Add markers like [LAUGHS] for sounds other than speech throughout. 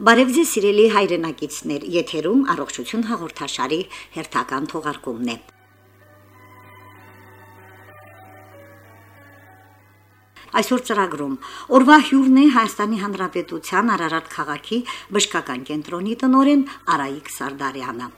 Բարև ձեզ սիրելի հայրենակիցներ, եթերում առողջություն հաղորդաշարի հերթական թողարկումն է։ Այսօր ծրագրում. Օրվա հյուրն է Հայաստանի Հանրապետության Արարատ քաղաքի բժշկական կենտրոնի տնօրեն Արայիկ Սարդարյանը։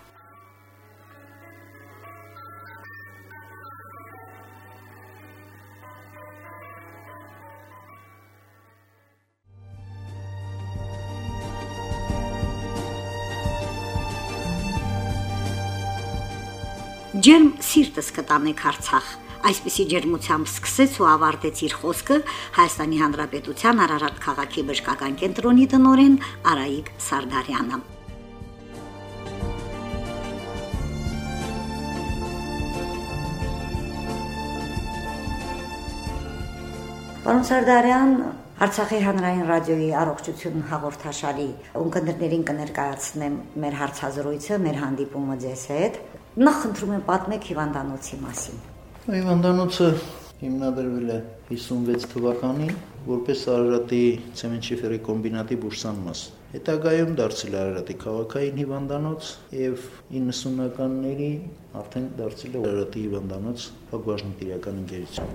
Ջերմ սիրտս կտանեք Արցախ։ Այսպիսի ջերմությամբ սկսեց ու ավարտեց իր խոսքը Հայաստանի Հանրապետության Արարատ քաղաքի բժշկական կենտրոնի տնօրեն Արայիկ Սարդարյանը։ Պարոն Սարդարյան, Արցախի հանրային ռադիոյի առողջություն հաղորդաշարի ունկնդիրներին կներկայացնեմ մեր հարցազրույցը, մեր հանդիպումը ձեզ հետ։ Նախ խնդրում եմ պատմեք հիվանդանոցի մասին։ Հիվանդանոցը հիմնադրվել է 56 թվականին որպես Արարատի ցեմենտ-շիֆերի կոմբինատի բուրսանմաս։ Հետագայում դարձել է Արարատի քաղաքային հիվանդանոց եւ 90-ականների արդեն դարձել է Արարատի հիվանդանոց փակbaşնիտիրական ընկերություն։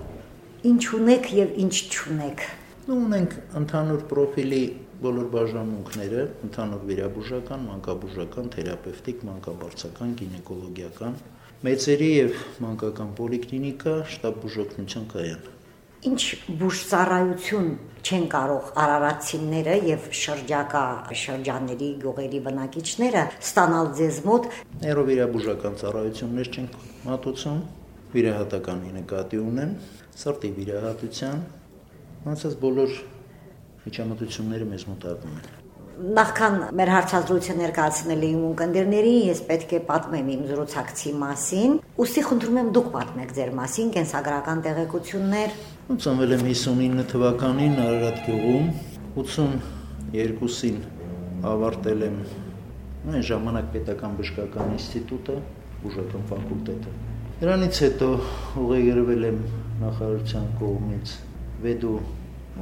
Ինչ ունեք եւ ինչ չունեք։ ունենք ընդհանուր պրոֆիլի բոլոր բաժանմունքները, ընդհանուր վիրաբուժական, մանկաբուժական, թերապևտիկ, մանկաբարձական, գինեկոլոգիական, մեծերի եւ մանկական պոլիկլինիկա, շտաբ բուժօգնության կայան։ Ինչ բուժծառայություն չեն կարող արարացիները եւ շրջակա շրջանների գյուղերի բնակիչները ստանալ ձեզ մոտ նեյրովիրաբուժական ծառայություններ չեն մատուցում, վիրահատականի նկատի ունեն, սրտի վիրահատության, ոնց բոլոր միջամտությունները մեզ մոտ արվում են նախքան մեր հարցազրույցը ներկայացնել իմ ունկնդիրներին, ես պետք է պատմեմ իմ զրուցակցի մասին։ Ոստի խնդրում եմ դուք պատմեք ձեր մասին կենսագրական տեղեկություններ։ Ծնվել եմ 59 թվականին Արարատ գյուղում, 82-ին ավարտել եմ այն ժամանակ պետական բժշկական ինստիտուտը, բուժական ֆակուլտետը։ Դրանից հետո ուղեգրվել եմ նախարարության կողմից Վեդու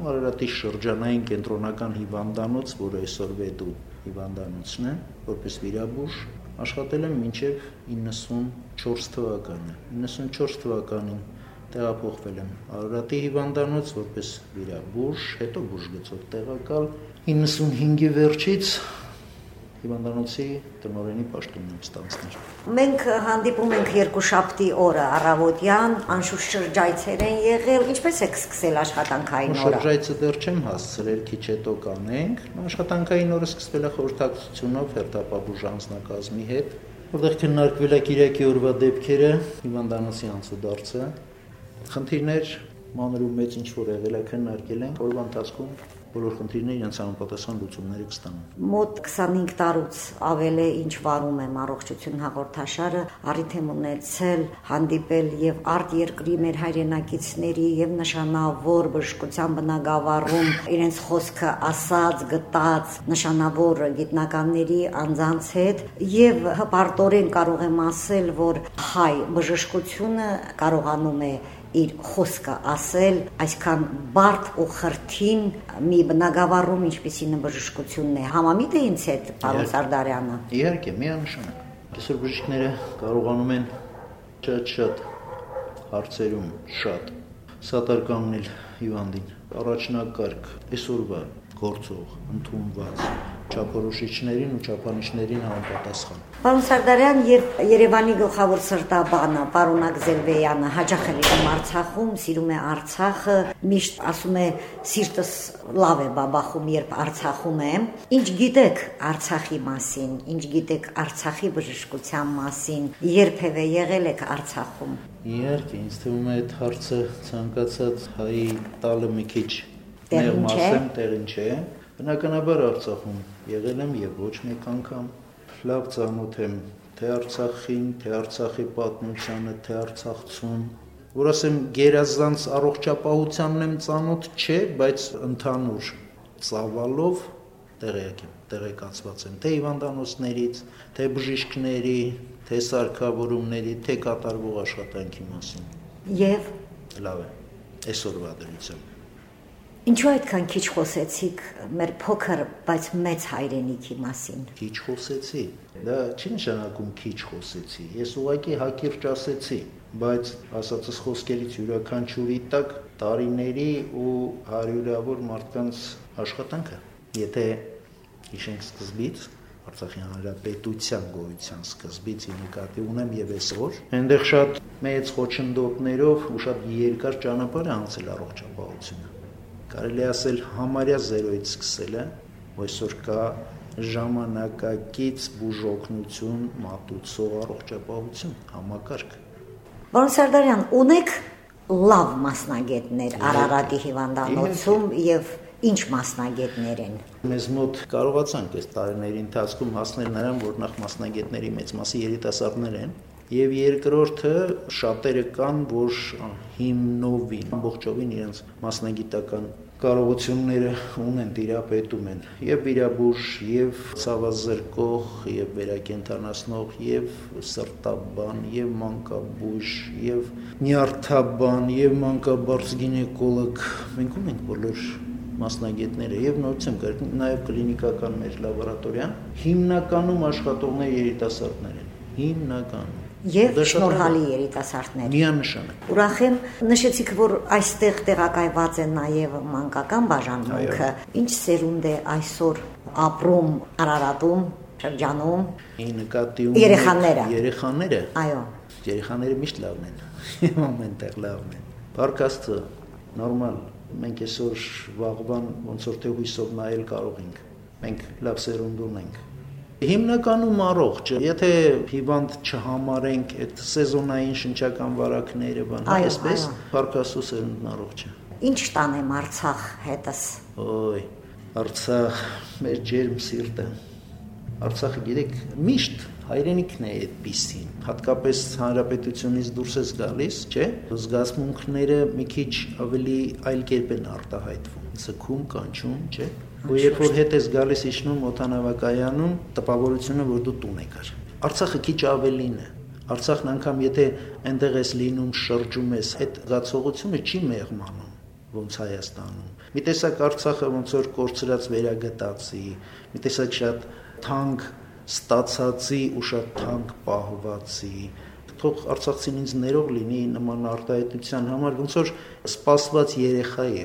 Արարատի շրջանային կենտրոնական հիվանդանոց, որը այսօր Վեդու հիվանդանոցն է, որպես վիրաբույժ աշխատել եմ մինչև 94 թվականը։ 94 թվականին տեղափոխվել եմ Արարատի հիվանդանոց որպես վիրաբույժ, հետո բուժգծով տեղակալ 95-ի վերջից հիվանդանոցի տնօրենի պաշտոնն եմ ստանցնել։ Մենք հանդիպում ենք երկու շաբթի օրը առավոտյան, անշուշտ շրջայցեր են եղել։ Ինչպես եք սկսել աշխատանքային օրը։ Շրջայցը դեռ չեմ հասցրել, քիչ հետո կանենք։ Աշխատանքային օրը սկսվել է խորհրդակցությունով հերթապաբուժ անձնակազմի հետ, որտեղ քննարկվել է Կիրակի օրվա դեպքերը, հիվանդանոցի անցուդարձը, խնդիրներ մանր ու մեծ ինչ որ եղել է քննարկել ենք օրվա ընթացքում բոլոր խնդիրները իրենց համապատասխան լուծումներ կստանան։ Մոտ 25 տարուց ավել է ինչ վարում եմ առողջություն հաղորդաշարը, առիթ եմ ունեցել հանդիպել եւ արտ երկրի մեր հայրենակիցների եւ նշանավոր բժշկության բնագավառում իրենց խոսքը ասած, գտած նշանավոր գիտնականների անձանց հետ եւ հպարտորեն կարող եմ ասել, որ հայ բժշկությունը կարողանում է իր խոսքը ասել այսքան բարդ ու խրթին մի բնագավառում ինչպիսին բժշկությունն է համամիտ է ինձ հետ պարոն Սարդարյանը իհարկե միանշանակ այսօր բժիշկները կարողանում են շատ-շատ հարցերում շատ սատար կանգնել հիվանդին առաջնակարգ այսօրվա գործող ընդունված չափորոշիչներին ու չափանիշներին համապատասխան։ Պարոն Սարդարյան եւ Երևանի գլխավոր սրտաբանը Պարոնակ Զելվեյանը հաջող է Արցախում, սիրում է Արցախը, միշտ ասում է սիրտս լավ է բաբախում, երբ Արցախում եմ։ Ինչ գիտեք Արցախի մասին, ինչ գիտեք Արցախի բժշկության մասին, երբևէ եղել եք Արցախում։ Իհարկե, ինձ թվում է այդ հարցը ցանկացած հայի տալը մի քիչ ներմասեմ տեղին չէ։ Բնականաբար Արցախում եղել եմ եւ ոչ մեկ անգամ լավ ծանոթ եմ թե Արցախին, թե Արցախի պատմությանը, թե Արցախցուն, որ ասեմ գերազանց առողջապահությանն եմ ծանոթ չէ, բայց ընդհանուր ծավալով տեղյակ եմ, տեղեկացված եմ թե հիվանդանոցներից, թե բժիշկների, թե սարքավորումների, թե կատարվող աշխատանքի մասին։ Եվ լավ է, այսօրվա դրությամբ Ինչու այդքան քիչ խոսեցիք մեր փոքր, բայց մեծ հայրենիքի մասին։ Քիչ խոսեցի։ Դա չի նշանակում քիչ խոսեցի։ Ես ուղղակի հակիրճ ասեցի, բայց ասածս խոսքերից յուրաքանչյուրի տակ տարիների ու հարյուրավոր մարդկանց աշխատանքը։ Եթե հիշենք սկզբից, Արցախի հանրապետության գոյության սկզբից ի նկատի ունեմ եւ այսօր այնտեղ շատ մեծ խոչընդոտներով ու շատ երկար ճանապարհ է անցել առողջապահությունը կարելի ասել համարյա 0-ից սկսելը, այսօր կա ժամանակակից բուժօգնություն, մատուցող առողջապահություն, համակարգ։ Պարոն Սարդարյան, ունեք լավ մասնագետներ Արարատի հիվանդանոցում եւ ինչ մասնագետներ են։ Մեզ մոտ կարողացանք այս տարիների ընթացքում հասնել նրան, որ նախ մասնագետների մեծ մասի երիտասարդներ են, Եվ երկրորդը շատերը կան, որ հիմնովին ամբողջովին իրենց մասնագիտական կարողությունները ունեն, տիրապետում են եւ վիրաբույժ, եւ ցավազրկող, եւ վերակենթանացնող, եւ սրտաբան, եւ մանկաբույժ, եւ նյարդաբան, եւ մանկաբարձ գինեկոլոգ։ Մենք ունենք բոլոր մասնագետները եւ նորցեմ կար նաեւ կլինիկական մեր լաբորատորիան հիմնականում աշխատողներ երիտասարդներ են հիմնականում եւ շնորհալի երիտասարդներ։ Միանշանակ։ Ուրախ եմ նշեցիք, որ այստեղ տեղակայված է նաեւ մանկական բաժանմունքը։ Ինչ սերունդ է այսօր ապրում Արարատում, շրջանում։ Ի նկատի ունի երեխաները։ Երեխաները։ Այո։ Երեխաները միշտ լավն են։ [LAUGHS] Ամենտեղ լավն են։ Բարկաստը նորմալ մենք այսօր վաղվան ոնց որ թե հույսով նայել կարող ենք։ Մենք լավ սերունդ ունենք Հիմնականում առողջ, եթե հիվանդ չհամարենք այդ սեզոնային շնչական վարակները, բան, այսպես Փարքասուս են առողջ է։ Ինչ տանեմ Արցախ հետս։ Ոյ, Արցախ, մեր ջերմ սիրտը։ Արցախը գիտեք, միշտ հայրենիքն է այդպեսին, հատկապես հանրապետությունից դուրս ես գալիս, չէ՞։ Զգացմունքները մի քիչ ավելի այլ կերպ են արտահայտվում, ցկում, կանչում, չէ՞ ու երբ որ հետ ես գալիս իջնում օթանավակայանում, տպավորությունը որ դու տուն եկար։ Արցախը քիչ ավելին է։ Արցախն անգամ եթե այնտեղ ես լինում, շրջում ես, այդ զգացողությունը չի մեղմանում ոնց Հայաստանում։ Մի տեսակ Արցախը ոնց որ կորցրած վերագտածի, մի տեսակ շատ թանկ ստացածի ու շատ թանկ պահվածի թող արցախցին ինձ ներող լինի նման արտահայտության համար ոնց որ սպասված երեխա է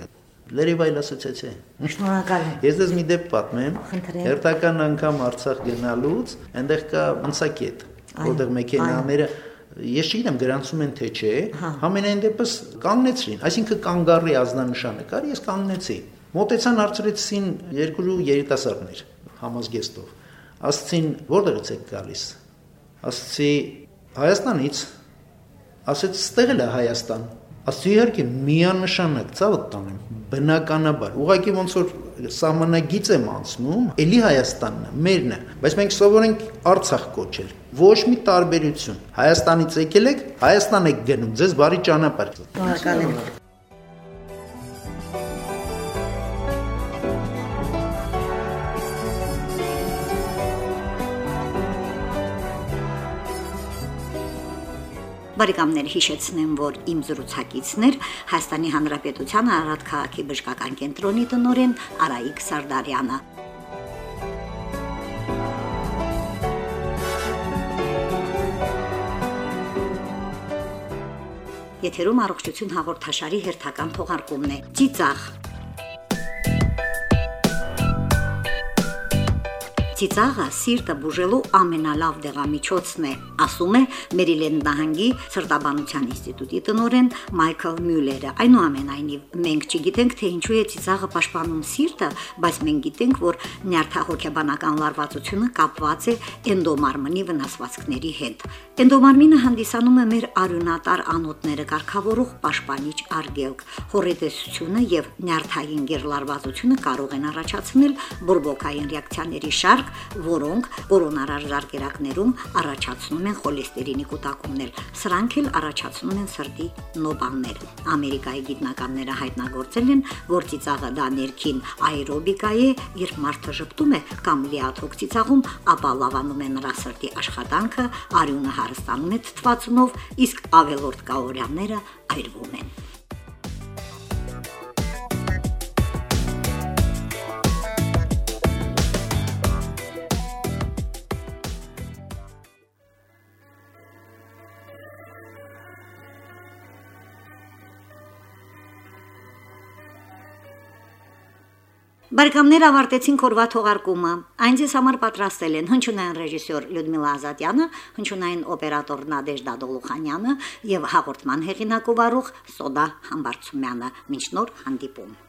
Լերիվ այլ ասոցիացիա։ Շնորհակալ եմ։ Ես դες մի դեպք պատմեմ։ Հերթական անգամ Արցախ գնալուց, այնտեղ կա մնցակետ, որտեղ մեքենաները ես չգիտեմ գրանցում են թե չէ, հա։ համենայն դեպս կանգնեցրին, այսինքն կանգառի ազնանշանը կար, ես կանգնեցի։ Մոտեցան հարցրեցին երկու երիտասարդներ համազգեստով։ Ասցին, որտեղից եք գալիս։ Ասացի Հայաստանից։ Ասեց, ստեղ էլ է Հայաստան։ Ասի իհարկե միանշանակ ցավը տանեմ բնականաբար ուղղակի ոնց որ սահմանագիծ եմ անցնում էլի Հայաստանն է մերն է բայց մենք սովորենք Արցախ կոչել ոչ մի տարբերություն Հայաստանից եկել եք Հայաստան եք գնում ձեզ բարի ճանապարհ Շնորհակալ եմ Բարեկամներ հիշեցնեմ, որ իմ զրուցակիցներ Հայաստանի Հանրապետության Արարատ քաղաքի բժշկական կենտրոնի տնօրեն Արայիկ Սարդարյանը Եթերում առողջություն հաղորդաշարի հերթական թողարկումն է։ Ծիծաղ Ծիծաղը սիրտը բուժելու ամենալավ դեղամիջոցն է, ասում է Մերիլենդ նահանգի սրտաբանության ինստիտուտի տնօրեն Մայքլ Մյուլերը։ Այնուամենայնիվ մենք չգիտենք, թե ինչու է ծիծաղը պաշտպանում սիրտը, բայց մենք գիտենք, որ նյարդահոգեբանական լարվածությունը կապված է էնդոմարմնի վնասվածքների հետ։ Էնդոմարմինը հանդիսանում է մեր արյունատար անոթները կարգավորող պաշտպանիչ արգելք։ Հորետեսությունը եւ նյարդային գերլարվածությունը կարող են առաջացնել բորբոքային ռեակցիաների շարք, որոնք կորոնարար ժարկերակներում առաջացնում են խոլեստերինի կուտակումներ։ Սրանք էլ առաջացնում են սրտի նոբաններ։ Ամերիկայի գիտնականները հայտնագործել են, որ ծիծաղը դա ներքին աերոբիկա է, երբ մարդը ճպտում է կամ լիաթոք ծիծաղում, ապա լավանում է նրա սրտի աշխատանքը, արյունը հարստանում է թթվածունով, իսկ ավելորդ կալորիաները այրվում են։ Բարգամներ ավարտեցին կորվա թողարկումը։ Այն ձեզ համար պատրաստել են հնչյունային ռեժիսոր Լյուդմիլա Ազատյանը, հնչյունային օպերատոր Նադեժդա Դոլուխանյանը եւ հաղորդման հեղինակ ու վարող Սոդա Համբարձումյանը։ Մինչ նոր հանդիպում։